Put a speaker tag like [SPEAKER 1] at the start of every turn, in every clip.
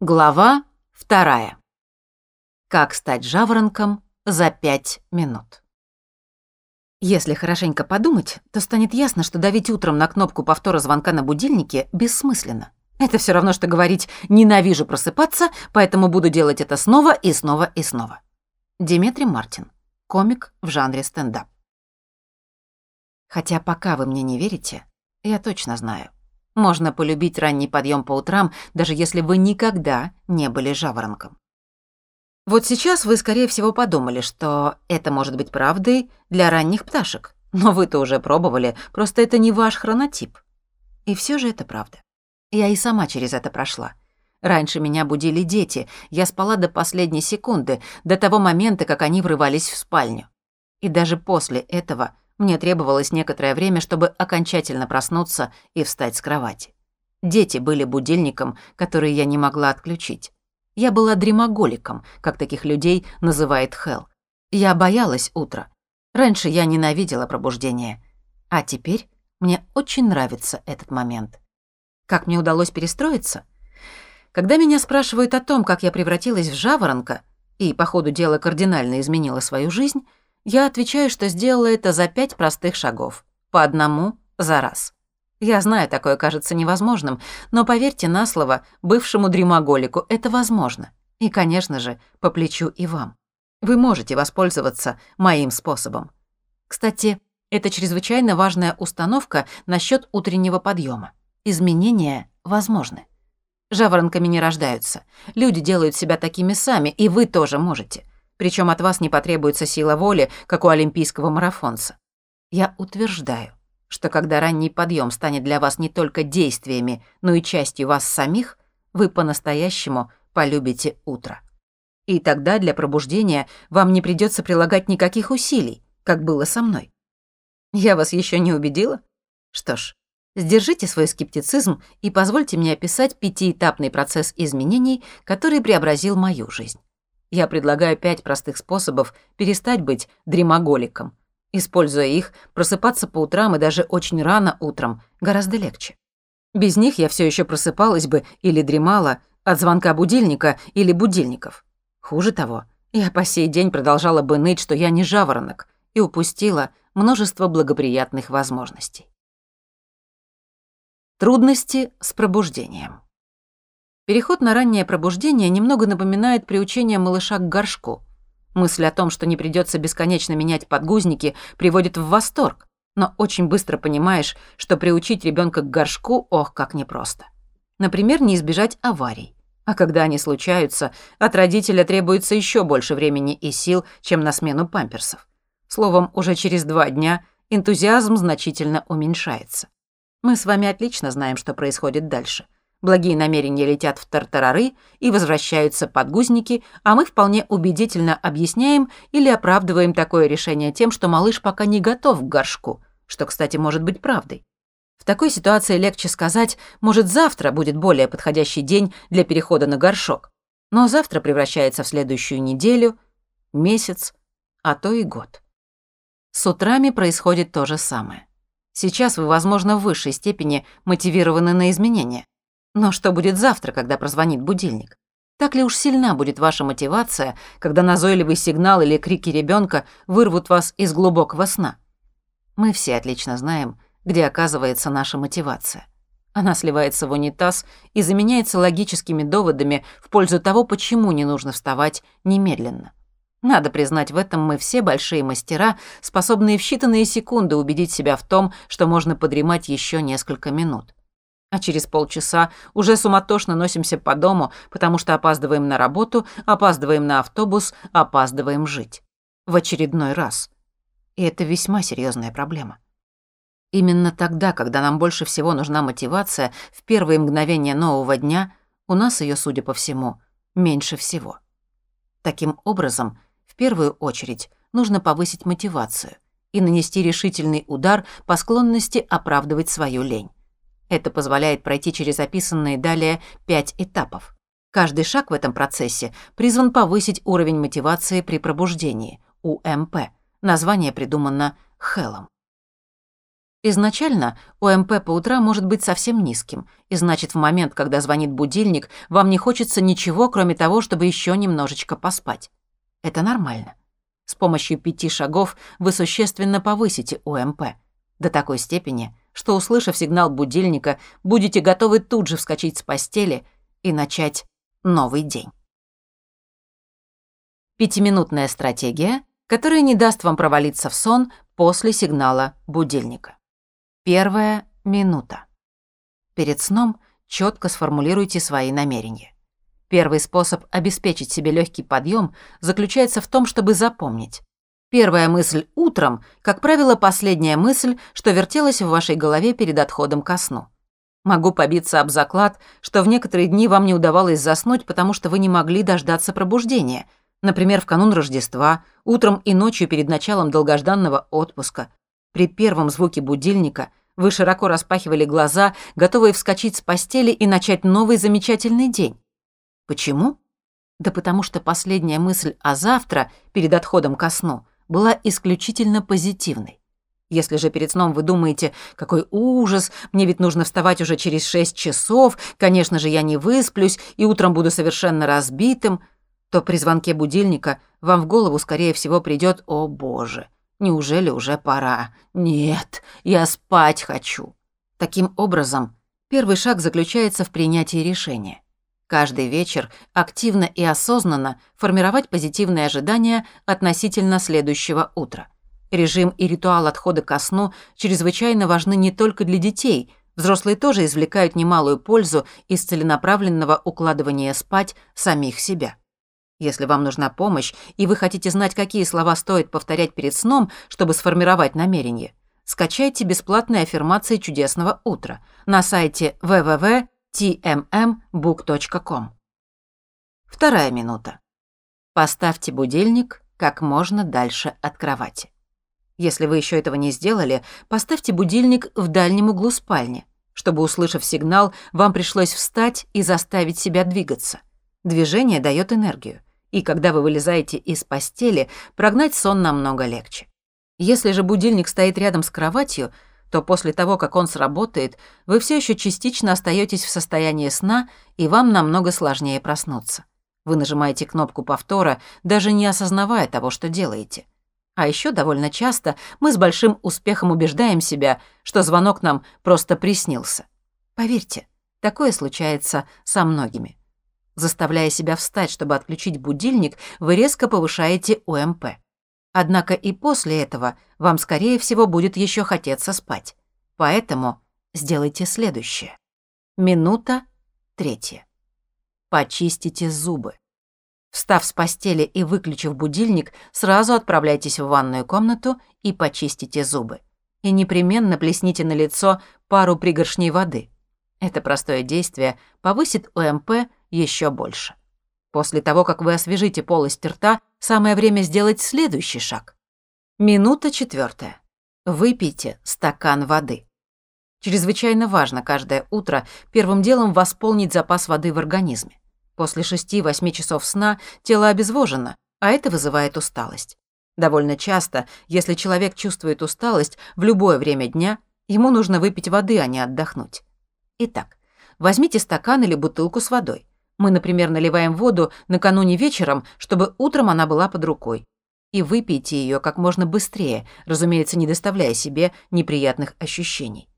[SPEAKER 1] Глава вторая. Как стать жаворонком за пять минут. Если хорошенько подумать, то станет ясно, что давить утром на кнопку повтора звонка на будильнике бессмысленно. Это все равно, что говорить «ненавижу просыпаться, поэтому буду делать это снова и снова и снова». Диметрий Мартин, комик в жанре стендап. Хотя пока вы мне не верите, я точно знаю. Можно полюбить ранний подъем по утрам, даже если вы никогда не были жаворонком. Вот сейчас вы, скорее всего, подумали, что это может быть правдой для ранних пташек. Но вы-то уже пробовали, просто это не ваш хронотип. И все же это правда. Я и сама через это прошла. Раньше меня будили дети, я спала до последней секунды, до того момента, как они врывались в спальню. И даже после этого мне требовалось некоторое время, чтобы окончательно проснуться и встать с кровати. Дети были будильником, который я не могла отключить. Я была дремоголиком, как таких людей называет Хелл. Я боялась утра. Раньше я ненавидела пробуждение. А теперь мне очень нравится этот момент. Как мне удалось перестроиться? Когда меня спрашивают о том, как я превратилась в жаворонка и по ходу дела кардинально изменила свою жизнь, я отвечаю, что сделала это за пять простых шагов. По одному за раз. Я знаю, такое кажется невозможным, но поверьте на слово, бывшему дремоголику это возможно. И, конечно же, по плечу и вам. Вы можете воспользоваться моим способом. Кстати, это чрезвычайно важная установка насчет утреннего подъема. Изменения возможны. Жаворонками не рождаются. Люди делают себя такими сами, и вы тоже можете – причем от вас не потребуется сила воли, как у олимпийского марафонца. Я утверждаю, что когда ранний подъем станет для вас не только действиями, но и частью вас самих, вы по-настоящему полюбите утро. И тогда для пробуждения вам не придется прилагать никаких усилий, как было со мной. Я вас еще не убедила? Что ж, сдержите свой скептицизм и позвольте мне описать пятиэтапный процесс изменений, который преобразил мою жизнь. Я предлагаю пять простых способов перестать быть дремоголиком. Используя их, просыпаться по утрам и даже очень рано утром гораздо легче. Без них я все еще просыпалась бы или дремала от звонка будильника или будильников. Хуже того, я по сей день продолжала бы ныть, что я не жаворонок, и упустила множество благоприятных возможностей. Трудности с пробуждением. Переход на раннее пробуждение немного напоминает приучение малыша к горшку. Мысль о том, что не придется бесконечно менять подгузники, приводит в восторг, но очень быстро понимаешь, что приучить ребенка к горшку, ох, как непросто. Например, не избежать аварий. А когда они случаются, от родителя требуется еще больше времени и сил, чем на смену памперсов. Словом, уже через два дня энтузиазм значительно уменьшается. Мы с вами отлично знаем, что происходит дальше – Благие намерения летят в тартарары и возвращаются подгузники, а мы вполне убедительно объясняем или оправдываем такое решение тем, что малыш пока не готов к горшку, что, кстати, может быть правдой. В такой ситуации легче сказать, может, завтра будет более подходящий день для перехода на горшок. Но завтра превращается в следующую неделю, месяц, а то и год. С утрами происходит то же самое. Сейчас вы, возможно, в высшей степени мотивированы на изменения. Но что будет завтра, когда прозвонит будильник? Так ли уж сильна будет ваша мотивация, когда назойливый сигнал или крики ребенка вырвут вас из глубокого сна? Мы все отлично знаем, где оказывается наша мотивация. Она сливается в унитаз и заменяется логическими доводами в пользу того, почему не нужно вставать немедленно. Надо признать, в этом мы все большие мастера, способные в считанные секунды убедить себя в том, что можно подремать еще несколько минут а через полчаса уже суматошно носимся по дому, потому что опаздываем на работу, опаздываем на автобус, опаздываем жить. В очередной раз. И это весьма серьезная проблема. Именно тогда, когда нам больше всего нужна мотивация, в первые мгновения нового дня, у нас ее, судя по всему, меньше всего. Таким образом, в первую очередь, нужно повысить мотивацию и нанести решительный удар по склонности оправдывать свою лень. Это позволяет пройти через описанные далее пять этапов. Каждый шаг в этом процессе призван повысить уровень мотивации при пробуждении, УМП. Название придумано Хеллом. Изначально ОМП по утрам может быть совсем низким, и значит, в момент, когда звонит будильник, вам не хочется ничего, кроме того, чтобы еще немножечко поспать. Это нормально. С помощью пяти шагов вы существенно повысите ОМП. До такой степени, что, услышав сигнал будильника, будете готовы тут же вскочить с постели и начать новый день. Пятиминутная стратегия, которая не даст вам провалиться в сон после сигнала будильника. Первая минута. Перед сном четко сформулируйте свои намерения. Первый способ обеспечить себе легкий подъем заключается в том, чтобы запомнить. Первая мысль утром, как правило, последняя мысль, что вертелась в вашей голове перед отходом ко сну. Могу побиться об заклад, что в некоторые дни вам не удавалось заснуть, потому что вы не могли дождаться пробуждения – Например, в канун Рождества, утром и ночью перед началом долгожданного отпуска. При первом звуке будильника вы широко распахивали глаза, готовые вскочить с постели и начать новый замечательный день. Почему? Да потому что последняя мысль о завтра, перед отходом ко сну, была исключительно позитивной. Если же перед сном вы думаете, какой ужас, мне ведь нужно вставать уже через шесть часов, конечно же, я не высплюсь и утром буду совершенно разбитым – то при звонке будильника вам в голову, скорее всего, придет «О боже, неужели уже пора? Нет, я спать хочу». Таким образом, первый шаг заключается в принятии решения. Каждый вечер активно и осознанно формировать позитивные ожидания относительно следующего утра. Режим и ритуал отхода ко сну чрезвычайно важны не только для детей, взрослые тоже извлекают немалую пользу из целенаправленного укладывания спать самих себя. Если вам нужна помощь, и вы хотите знать, какие слова стоит повторять перед сном, чтобы сформировать намерение, скачайте бесплатные аффирмации чудесного утра на сайте www.tmmbook.com. Вторая минута. Поставьте будильник как можно дальше от кровати. Если вы еще этого не сделали, поставьте будильник в дальнем углу спальни, чтобы, услышав сигнал, вам пришлось встать и заставить себя двигаться. Движение дает энергию и когда вы вылезаете из постели, прогнать сон намного легче. Если же будильник стоит рядом с кроватью, то после того, как он сработает, вы все еще частично остаетесь в состоянии сна, и вам намного сложнее проснуться. Вы нажимаете кнопку повтора, даже не осознавая того, что делаете. А еще довольно часто мы с большим успехом убеждаем себя, что звонок нам просто приснился. Поверьте, такое случается со многими. Заставляя себя встать, чтобы отключить будильник, вы резко повышаете ОМП. Однако и после этого вам, скорее всего, будет еще хотеться спать. Поэтому сделайте следующее. Минута третья. Почистите зубы. Встав с постели и выключив будильник, сразу отправляйтесь в ванную комнату и почистите зубы. И непременно плесните на лицо пару пригоршней воды. Это простое действие повысит ОМП еще больше. После того, как вы освежите полость рта, самое время сделать следующий шаг. Минута четвертая. Выпейте стакан воды. Чрезвычайно важно каждое утро первым делом восполнить запас воды в организме. После 6-8 часов сна тело обезвожено, а это вызывает усталость. Довольно часто, если человек чувствует усталость в любое время дня, ему нужно выпить воды, а не отдохнуть. Итак, возьмите стакан или бутылку с водой. Мы, например, наливаем воду накануне вечером, чтобы утром она была под рукой. И выпейте ее как можно быстрее, разумеется, не доставляя себе неприятных ощущений.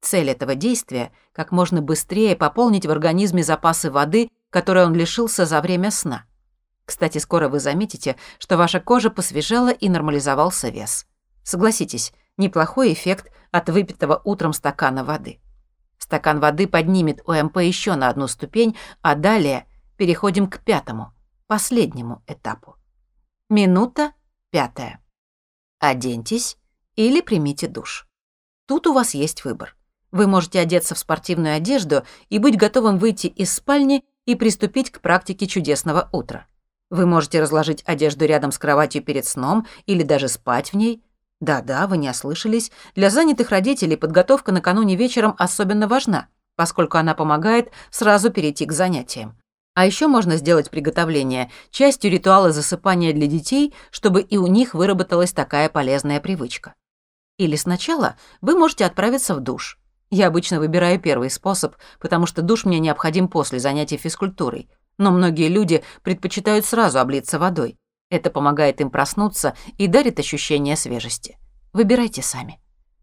[SPEAKER 1] Цель этого действия – как можно быстрее пополнить в организме запасы воды, которые он лишился за время сна. Кстати, скоро вы заметите, что ваша кожа посвежела и нормализовался вес. Согласитесь, неплохой эффект от выпитого утром стакана воды. Стакан воды поднимет ОМП еще на одну ступень, а далее переходим к пятому, последнему этапу. Минута пятая. Оденьтесь или примите душ. Тут у вас есть выбор. Вы можете одеться в спортивную одежду и быть готовым выйти из спальни и приступить к практике чудесного утра. Вы можете разложить одежду рядом с кроватью перед сном или даже спать в ней – да-да, вы не ослышались. Для занятых родителей подготовка накануне вечером особенно важна, поскольку она помогает сразу перейти к занятиям. А еще можно сделать приготовление частью ритуала засыпания для детей, чтобы и у них выработалась такая полезная привычка. Или сначала вы можете отправиться в душ. Я обычно выбираю первый способ, потому что душ мне необходим после занятий физкультурой. Но многие люди предпочитают сразу облиться водой. Это помогает им проснуться и дарит ощущение свежести. Выбирайте сами.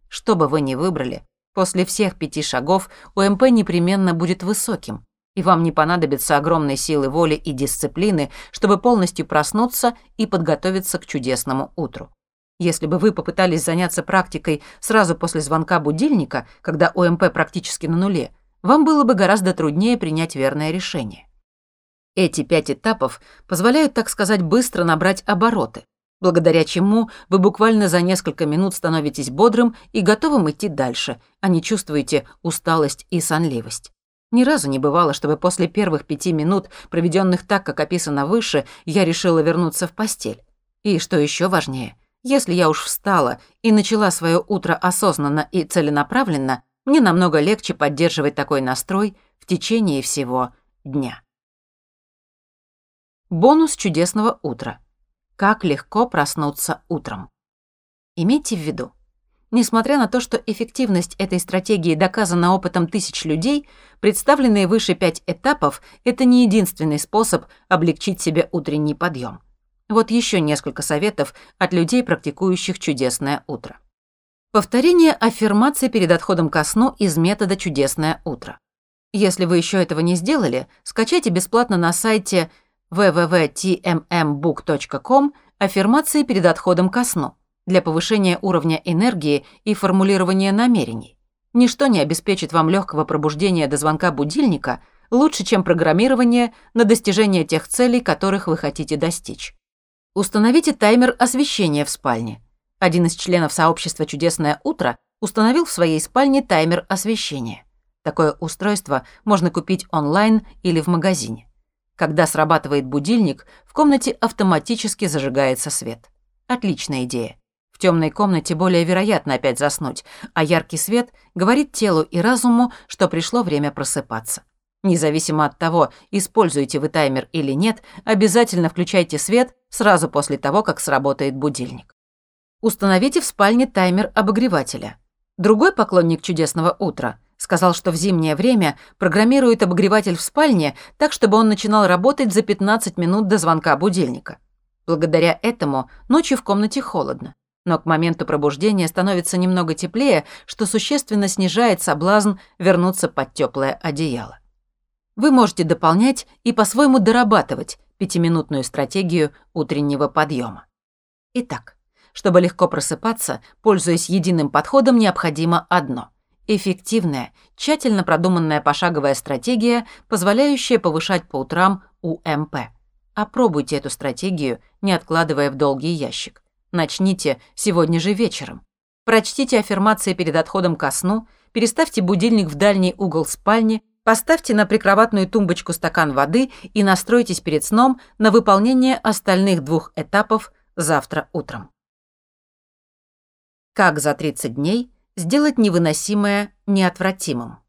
[SPEAKER 1] Что бы вы ни выбрали, после всех пяти шагов УМП непременно будет высоким, и вам не понадобится огромной силы воли и дисциплины, чтобы полностью проснуться и подготовиться к чудесному утру. Если бы вы попытались заняться практикой сразу после звонка будильника, когда ОМП практически на нуле, вам было бы гораздо труднее принять верное решение. Эти пять этапов позволяют, так сказать, быстро набрать обороты, благодаря чему вы буквально за несколько минут становитесь бодрым и готовым идти дальше, а не чувствуете усталость и сонливость. Ни разу не бывало, чтобы после первых пяти минут, проведенных так, как описано выше, я решила вернуться в постель. И что еще важнее, если я уж встала и начала свое утро осознанно и целенаправленно, мне намного легче поддерживать такой настрой в течение всего дня. Бонус чудесного утра. Как легко проснуться утром. Имейте в виду, несмотря на то, что эффективность этой стратегии доказана опытом тысяч людей, представленные выше пять этапов – это не единственный способ облегчить себе утренний подъем. Вот еще несколько советов от людей, практикующих чудесное утро. Повторение аффирмации перед отходом ко сну из метода «Чудесное утро». Если вы еще этого не сделали, скачайте бесплатно на сайте www.tmmbook.com аффирмации перед отходом ко сну для повышения уровня энергии и формулирования намерений. Ничто не обеспечит вам легкого пробуждения до звонка будильника лучше, чем программирование на достижение тех целей, которых вы хотите достичь. Установите таймер освещения в спальне. Один из членов сообщества «Чудесное утро» установил в своей спальне таймер освещения. Такое устройство можно купить онлайн или в магазине. Когда срабатывает будильник, в комнате автоматически зажигается свет. Отличная идея. Темной комнате более вероятно опять заснуть, а яркий свет говорит телу и разуму, что пришло время просыпаться. Независимо от того, используете вы таймер или нет, обязательно включайте свет сразу после того, как сработает будильник. Установите в спальне таймер обогревателя. Другой поклонник чудесного утра сказал, что в зимнее время программирует обогреватель в спальне так, чтобы он начинал работать за 15 минут до звонка будильника. Благодаря этому ночью в комнате холодно, но к моменту пробуждения становится немного теплее, что существенно снижает соблазн вернуться под теплое одеяло. Вы можете дополнять и по-своему дорабатывать пятиминутную стратегию утреннего подъема. Итак, чтобы легко просыпаться, пользуясь единым подходом, необходимо одно – эффективная, тщательно продуманная пошаговая стратегия, позволяющая повышать по утрам УМП. Опробуйте эту стратегию, не откладывая в долгий ящик. Начните сегодня же вечером. Прочтите аффирмации перед отходом ко сну, переставьте будильник в дальний угол спальни, Поставьте на прикроватную тумбочку стакан воды и настройтесь перед сном на выполнение остальных двух этапов завтра утром. Как за 30 дней сделать невыносимое неотвратимым?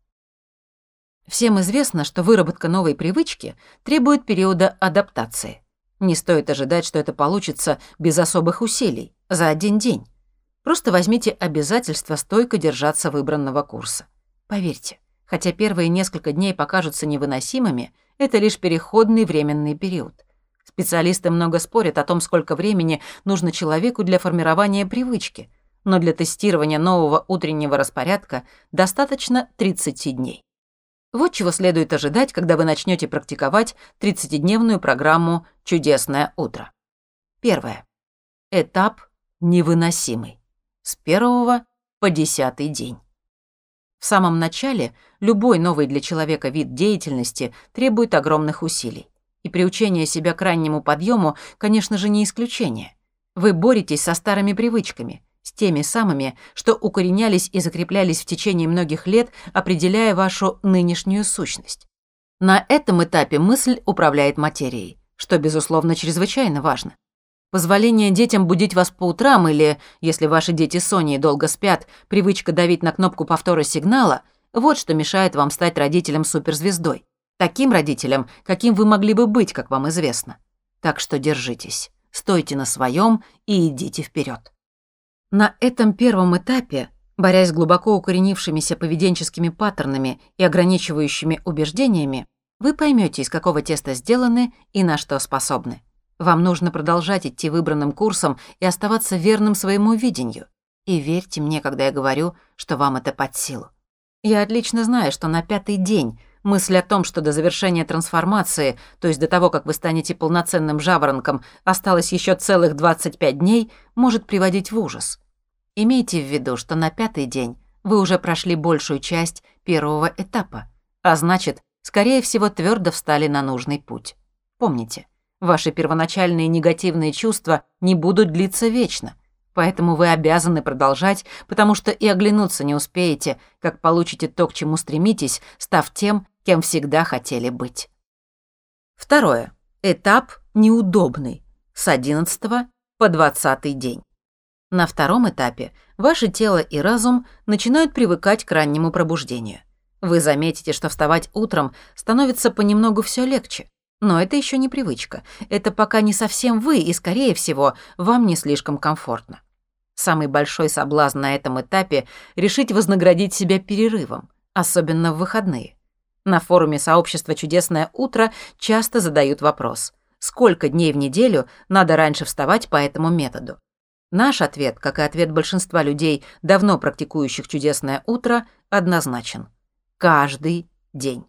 [SPEAKER 1] Всем известно, что выработка новой привычки требует периода адаптации. Не стоит ожидать, что это получится без особых усилий, за один день. Просто возьмите обязательство стойко держаться выбранного курса. Поверьте, Хотя первые несколько дней покажутся невыносимыми, это лишь переходный временный период. Специалисты много спорят о том, сколько времени нужно человеку для формирования привычки, но для тестирования нового утреннего распорядка достаточно 30 дней. Вот чего следует ожидать, когда вы начнете практиковать 30-дневную программу «Чудесное утро». Первое. Этап невыносимый. С первого по десятый день. В самом начале любой новый для человека вид деятельности требует огромных усилий. И приучение себя к раннему подъему, конечно же, не исключение. Вы боретесь со старыми привычками, с теми самыми, что укоренялись и закреплялись в течение многих лет, определяя вашу нынешнюю сущность. На этом этапе мысль управляет материей, что, безусловно, чрезвычайно важно. Позволение детям будить вас по утрам или, если ваши дети Сони долго спят, привычка давить на кнопку повтора сигнала – вот что мешает вам стать родителем-суперзвездой. Таким родителем, каким вы могли бы быть, как вам известно. Так что держитесь, стойте на своем и идите вперед. На этом первом этапе, борясь с глубоко укоренившимися поведенческими паттернами и ограничивающими убеждениями, вы поймете, из какого теста сделаны и на что способны. Вам нужно продолжать идти выбранным курсом и оставаться верным своему видению. И верьте мне, когда я говорю, что вам это под силу. Я отлично знаю, что на пятый день мысль о том, что до завершения трансформации, то есть до того, как вы станете полноценным жаворонком, осталось еще целых 25 дней, может приводить в ужас. Имейте в виду, что на пятый день вы уже прошли большую часть первого этапа, а значит, скорее всего, твердо встали на нужный путь. Помните, ваши первоначальные негативные чувства не будут длиться вечно. Поэтому вы обязаны продолжать, потому что и оглянуться не успеете, как получите то, к чему стремитесь, став тем, кем всегда хотели быть. Второе. Этап неудобный. С 11 по 20 день. На втором этапе ваше тело и разум начинают привыкать к раннему пробуждению. Вы заметите, что вставать утром становится понемногу все легче. Но это еще не привычка. Это пока не совсем вы, и, скорее всего, вам не слишком комфортно. Самый большой соблазн на этом этапе — решить вознаградить себя перерывом, особенно в выходные. На форуме сообщества «Чудесное утро» часто задают вопрос, сколько дней в неделю надо раньше вставать по этому методу. Наш ответ, как и ответ большинства людей, давно практикующих «Чудесное утро», однозначен. Каждый день.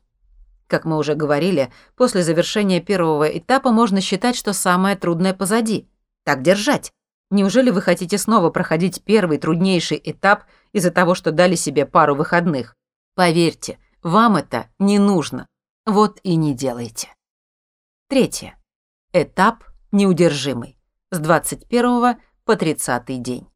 [SPEAKER 1] Как мы уже говорили, после завершения первого этапа можно считать, что самое трудное позади. Так держать. Неужели вы хотите снова проходить первый труднейший этап из-за того, что дали себе пару выходных? Поверьте, вам это не нужно. Вот и не делайте. Третье. Этап неудержимый. С 21 по 30 день.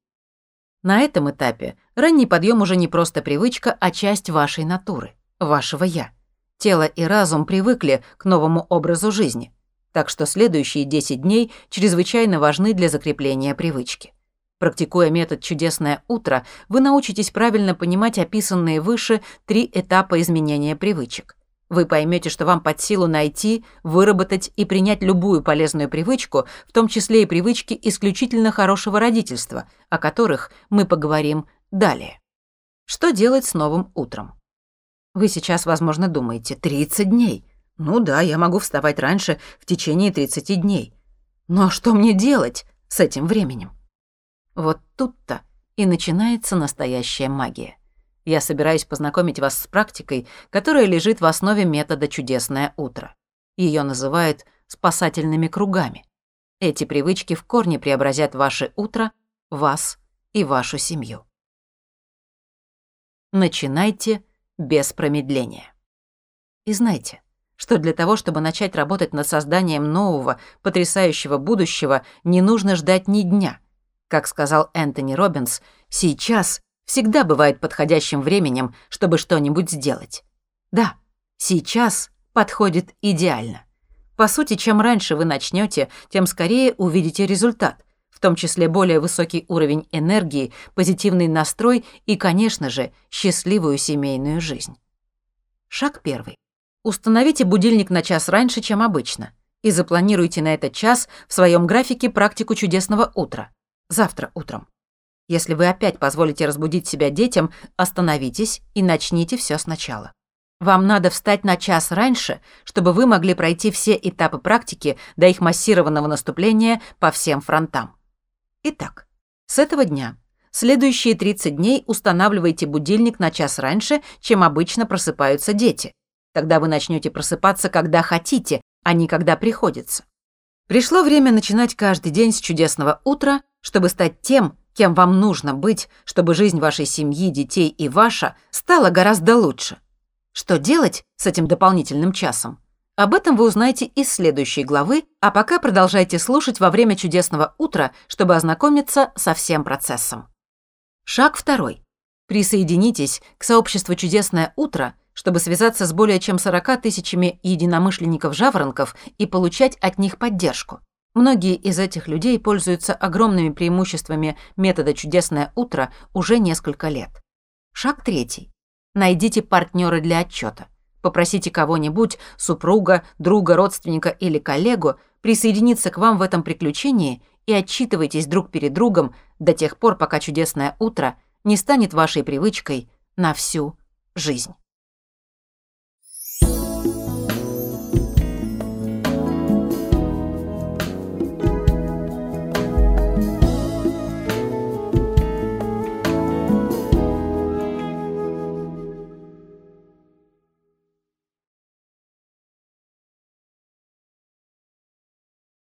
[SPEAKER 1] На этом этапе ранний подъем уже не просто привычка, а часть вашей натуры, вашего «я». Тело и разум привыкли к новому образу жизни, так что следующие 10 дней чрезвычайно важны для закрепления привычки. Практикуя метод «Чудесное утро», вы научитесь правильно понимать описанные выше три этапа изменения привычек. Вы поймете, что вам под силу найти, выработать и принять любую полезную привычку, в том числе и привычки исключительно хорошего родительства, о которых мы поговорим далее. Что делать с новым утром? Вы сейчас, возможно, думаете, 30 дней. Ну да, я могу вставать раньше в течение 30 дней. Но что мне делать с этим временем? Вот тут-то и начинается настоящая магия. Я собираюсь познакомить вас с практикой, которая лежит в основе метода «Чудесное утро». Ее называют спасательными кругами. Эти привычки в корне преобразят ваше утро, вас и вашу семью. Начинайте без промедления. И знайте, что для того, чтобы начать работать над созданием нового, потрясающего будущего, не нужно ждать ни дня. Как сказал Энтони Робинс, сейчас всегда бывает подходящим временем, чтобы что-нибудь сделать. Да, сейчас подходит идеально. По сути, чем раньше вы начнете, тем скорее увидите результат, в том числе более высокий уровень энергии, позитивный настрой и, конечно же, счастливую семейную жизнь. Шаг первый. Установите будильник на час раньше, чем обычно, и запланируйте на этот час в своем графике практику чудесного утра. Завтра утром. Если вы опять позволите разбудить себя детям, остановитесь и начните все сначала. Вам надо встать на час раньше, чтобы вы могли пройти все этапы практики до их массированного наступления по всем фронтам. Итак, с этого дня следующие 30 дней устанавливайте будильник на час раньше, чем обычно просыпаются дети. Тогда вы начнете просыпаться, когда хотите, а не когда приходится. Пришло время начинать каждый день с чудесного утра, чтобы стать тем, кем вам нужно быть, чтобы жизнь вашей семьи, детей и ваша стала гораздо лучше. Что делать с этим дополнительным часом? Об этом вы узнаете из следующей главы, а пока продолжайте слушать во время чудесного утра, чтобы ознакомиться со всем процессом. Шаг второй. Присоединитесь к сообществу «Чудесное утро», чтобы связаться с более чем 40 тысячами единомышленников-жаворонков и получать от них поддержку. Многие из этих людей пользуются огромными преимуществами метода «Чудесное утро» уже несколько лет. Шаг третий. Найдите партнера для отчета. Попросите кого-нибудь, супруга, друга, родственника или коллегу, присоединиться к вам в этом приключении и отчитывайтесь друг перед другом до тех пор, пока чудесное утро не станет вашей привычкой на всю жизнь.